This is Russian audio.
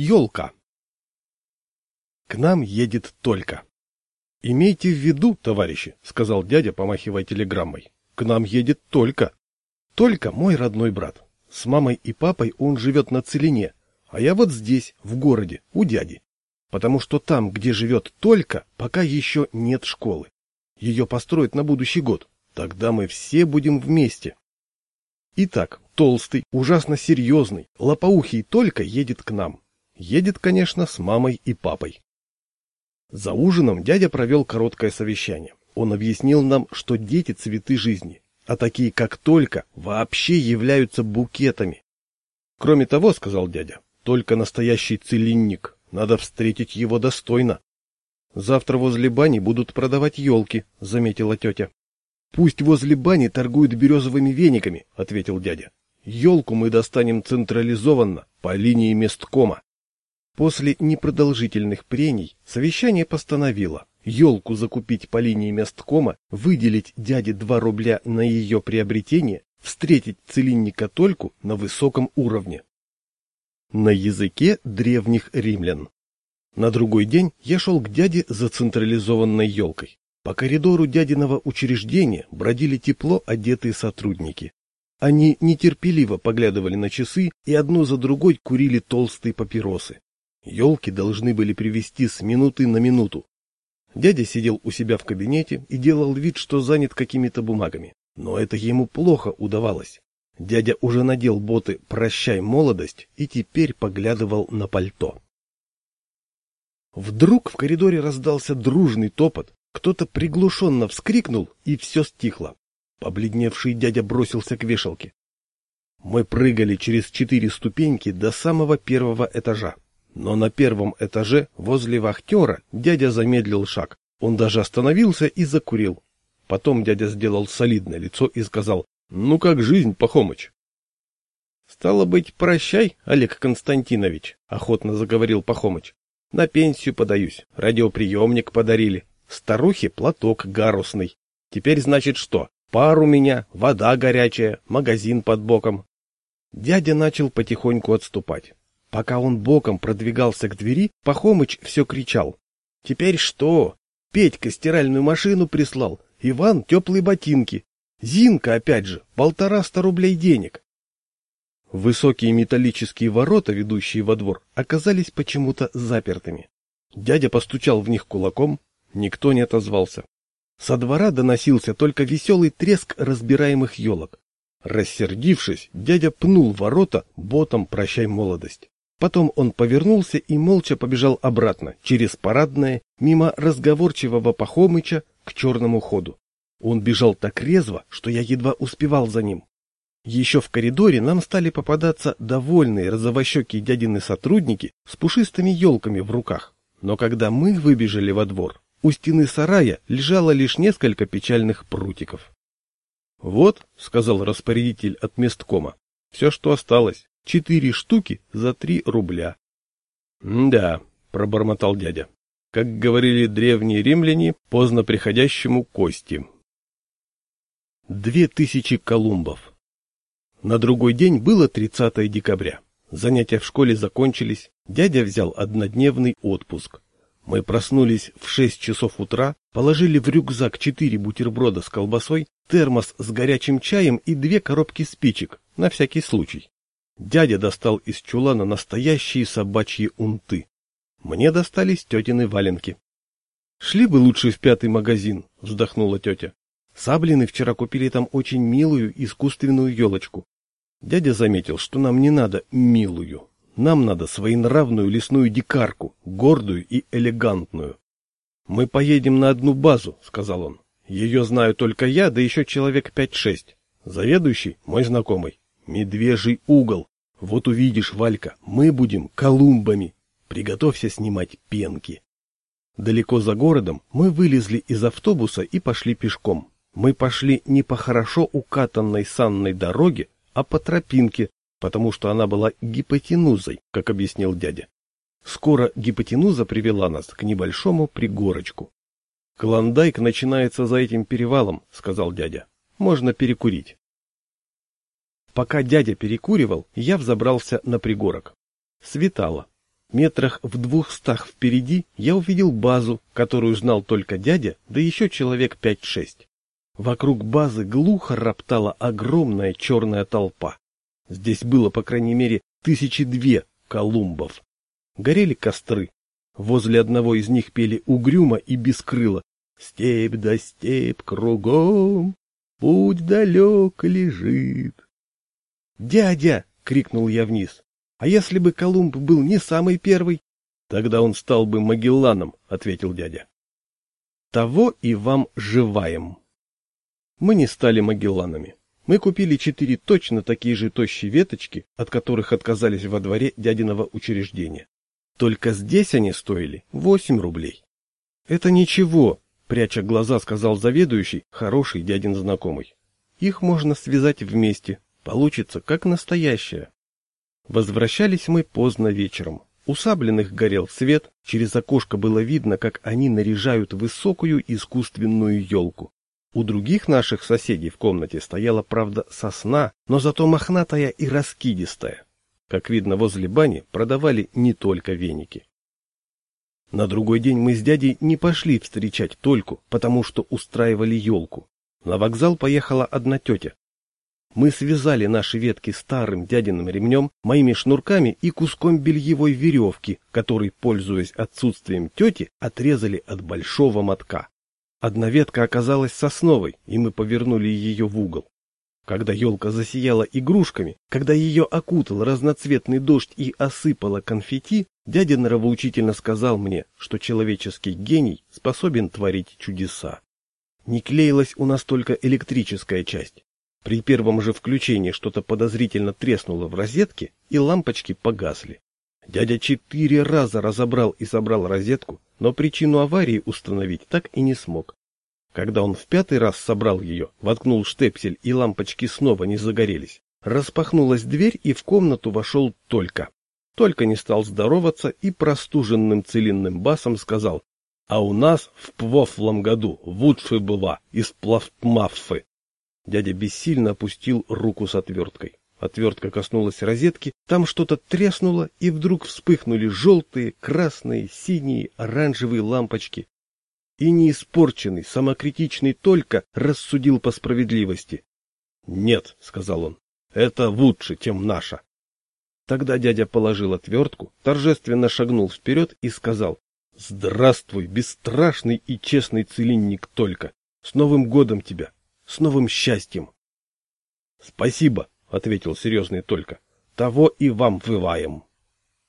Ёлка. К нам едет только. Имейте в виду, товарищи, сказал дядя, помахивая телеграммой. К нам едет только. Только мой родной брат. С мамой и папой он живет на Целине, а я вот здесь, в городе, у дяди. Потому что там, где живет только, пока еще нет школы. Ее построят на будущий год. Тогда мы все будем вместе. Итак, толстый, ужасно серьезный, лопоухий только едет к нам. Едет, конечно, с мамой и папой. За ужином дядя провел короткое совещание. Он объяснил нам, что дети – цветы жизни, а такие, как только, вообще являются букетами. Кроме того, сказал дядя, только настоящий целинник, надо встретить его достойно. Завтра возле бани будут продавать елки, заметила тетя. Пусть возле бани торгуют березовыми вениками, ответил дядя. Елку мы достанем централизованно, по линии месткома. После непродолжительных прений совещание постановило елку закупить по линии месткома, выделить дяде 2 рубля на ее приобретение, встретить целинника Тольку на высоком уровне. На языке древних римлян. На другой день я шел к дяде за централизованной елкой. По коридору дядиного учреждения бродили тепло одетые сотрудники. Они нетерпеливо поглядывали на часы и одну за другой курили толстые папиросы. Елки должны были привезти с минуты на минуту. Дядя сидел у себя в кабинете и делал вид, что занят какими-то бумагами. Но это ему плохо удавалось. Дядя уже надел боты «Прощай, молодость» и теперь поглядывал на пальто. Вдруг в коридоре раздался дружный топот, кто-то приглушенно вскрикнул, и все стихло. Побледневший дядя бросился к вешалке. Мы прыгали через четыре ступеньки до самого первого этажа. Но на первом этаже, возле вахтера, дядя замедлил шаг. Он даже остановился и закурил. Потом дядя сделал солидное лицо и сказал, «Ну как жизнь, Пахомыч?» «Стало быть, прощай, Олег Константинович», — охотно заговорил Пахомыч. «На пенсию подаюсь, радиоприемник подарили, старухе платок гарусный. Теперь, значит, что? Пар у меня, вода горячая, магазин под боком». Дядя начал потихоньку отступать. Пока он боком продвигался к двери, Пахомыч все кричал. «Теперь что? Петька стиральную машину прислал, Иван теплые ботинки, Зинка опять же, полтораста рублей денег». Высокие металлические ворота, ведущие во двор, оказались почему-то запертыми. Дядя постучал в них кулаком, никто не отозвался. Со двора доносился только веселый треск разбираемых елок. Рассердившись, дядя пнул ворота ботом «Прощай, молодость». Потом он повернулся и молча побежал обратно, через парадное, мимо разговорчивого Пахомыча, к черному ходу. Он бежал так резво, что я едва успевал за ним. Еще в коридоре нам стали попадаться довольные розовощекие дядины сотрудники с пушистыми елками в руках. Но когда мы выбежали во двор, у стены сарая лежало лишь несколько печальных прутиков. — Вот, — сказал распорядитель от месткома, — все, что осталось. Четыре штуки за три рубля. — Да, — пробормотал дядя. Как говорили древние римляне, поздно приходящему кости. Две тысячи колумбов. На другой день было 30 декабря. Занятия в школе закончились, дядя взял однодневный отпуск. Мы проснулись в шесть часов утра, положили в рюкзак четыре бутерброда с колбасой, термос с горячим чаем и две коробки спичек, на всякий случай. Дядя достал из чулана настоящие собачьи унты. Мне достались тетины валенки. — Шли бы лучше в пятый магазин, — вздохнула тетя. Саблины вчера купили там очень милую искусственную елочку. Дядя заметил, что нам не надо милую. Нам надо своенравную лесную дикарку, гордую и элегантную. — Мы поедем на одну базу, — сказал он. Ее знаю только я, да еще человек пять-шесть. Заведующий — мой знакомый. Медвежий угол. Вот увидишь, Валька, мы будем колумбами. Приготовься снимать пенки. Далеко за городом мы вылезли из автобуса и пошли пешком. Мы пошли не по хорошо укатанной санной дороге, а по тропинке, потому что она была гипотенузой, как объяснил дядя. Скоро гипотенуза привела нас к небольшому пригорочку. «Клондайк начинается за этим перевалом», — сказал дядя. «Можно перекурить». Пока дядя перекуривал, я взобрался на пригорок. Светало. Метрах в двухстах впереди я увидел базу, которую знал только дядя, да еще человек пять-шесть. Вокруг базы глухо роптала огромная черная толпа. Здесь было, по крайней мере, тысячи две колумбов. Горели костры. Возле одного из них пели угрюмо и бескрыло. Степь да степь кругом, путь далек лежит. «Дядя!» — крикнул я вниз. «А если бы Колумб был не самый первый?» «Тогда он стал бы Магелланом», — ответил дядя. «Того и вам живаем». Мы не стали Магелланами. Мы купили четыре точно такие же тощие веточки, от которых отказались во дворе дядиного учреждения. Только здесь они стоили восемь рублей. Это ничего, пряча глаза, сказал заведующий, хороший дядин знакомый. Их можно связать вместе, получится как настоящее. Возвращались мы поздно вечером. У сабленных горел свет, через окошко было видно, как они наряжают высокую искусственную елку. У других наших соседей в комнате стояла, правда, сосна, но зато мохнатая и раскидистая. Как видно, возле бани продавали не только веники. На другой день мы с дядей не пошли встречать Тольку, потому что устраивали елку. На вокзал поехала одна тетя. Мы связали наши ветки старым дядиным ремнем, моими шнурками и куском бельевой веревки, который, пользуясь отсутствием тети, отрезали от большого мотка. Одна ветка оказалась сосновой, и мы повернули ее в угол. Когда елка засияла игрушками, когда ее окутал разноцветный дождь и осыпала конфетти, дядя нравоучительно сказал мне, что человеческий гений способен творить чудеса. Не клеилась у нас только электрическая часть. При первом же включении что-то подозрительно треснуло в розетке, и лампочки погасли. Дядя четыре раза разобрал и собрал розетку, но причину аварии установить так и не смог. Когда он в пятый раз собрал ее, воткнул штепсель и лампочки снова не загорелись, распахнулась дверь и в комнату вошел Только. Только не стал здороваться и простуженным целинным басом сказал, «А у нас в прошлом году лучше была из пластмаффы». Дядя бессильно опустил руку с отверткой. Отвертка коснулась розетки, там что-то треснуло, и вдруг вспыхнули желтые, красные, синие, оранжевые лампочки. И неиспорченный, самокритичный только рассудил по справедливости. «Нет», — сказал он, — «это лучше, чем наша». Тогда дядя положил отвертку, торжественно шагнул вперед и сказал, «Здравствуй, бесстрашный и честный целинник только! С Новым годом тебя! С новым счастьем!» «Спасибо!» — ответил серьезный только. — Того и вам вываем.